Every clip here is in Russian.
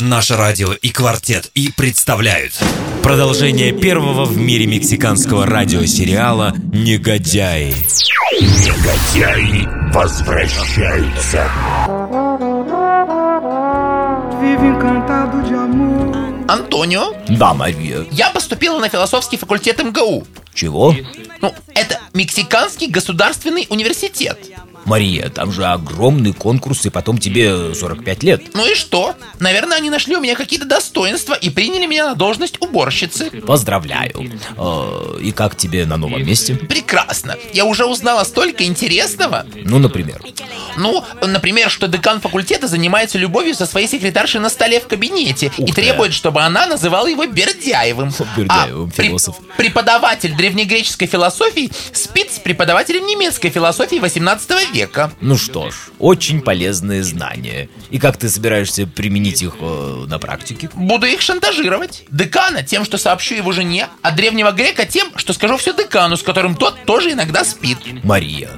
Наше радио и квартет и представляют Продолжение первого в мире мексиканского радиосериала «Негодяи» Негодяи возвращаются. Антонио, Да, Мария. я поступила на философский факультет МГУ. Чего? Ну, это Мексиканский государственный университет. Мария, там же огромный конкурс, и потом тебе 45 лет. Ну и что? Наверное, они нашли у меня какие-то достоинства и приняли меня на должность уборщицы. Поздравляю. Э, И как тебе на новом месте? Прекрасно. Я уже узнала столько интересного. Ну, например. Ну, например, что декан факультета занимается любовью со своей секретаршей на столе в кабинете и Ух ты. требует, чтобы она называла его Бердяевым. Бердяевым, а философ. преподаватель древнегреческой философии спит с преподавателем немецкой философии 18 века. Ну что ж, очень полезные знания. И как ты собираешься применить их э, на практике? Буду их шантажировать. Декана тем, что сообщу его жене, а древнего грека тем, что скажу все декану, с которым тот тоже иногда спит. Мария,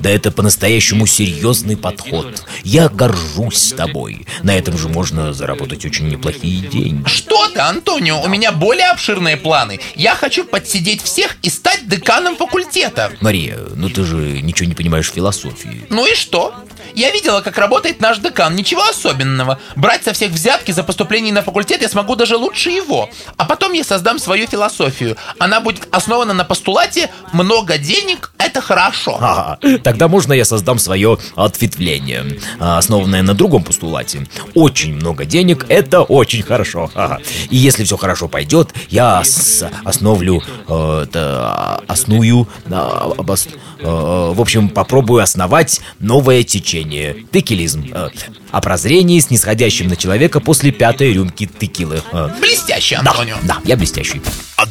да это по-настоящему серьезный подход. Я горжусь тобой. На этом же можно заработать очень неплохие деньги. Что ты, Антонио, у меня более обширные планы. Я хочу подсидеть всех и стать деканом факультета. Мария, ну ты же ничего не понимаешь в философии. Ну и что? Я видела, как работает наш декан, ничего особенного. Брать со всех взятки за поступление на факультет я смогу даже лучше его. А потом я создам свою философию. Она будет основана на постулате «много денег – это хорошо». Ага, тогда можно я создам свое ответвление, а, основанное на другом постулате. Очень много денег – это очень хорошо. Ага. И если все хорошо пойдет, я основлю, э, это, осную, а, обос- э, в общем, попробую основать новое течение – текилизм. э, о прозрении, снисходящем на человека после пятой рюмки текилы. Э, Блестяще, Да, Антонио. да, я блестящий.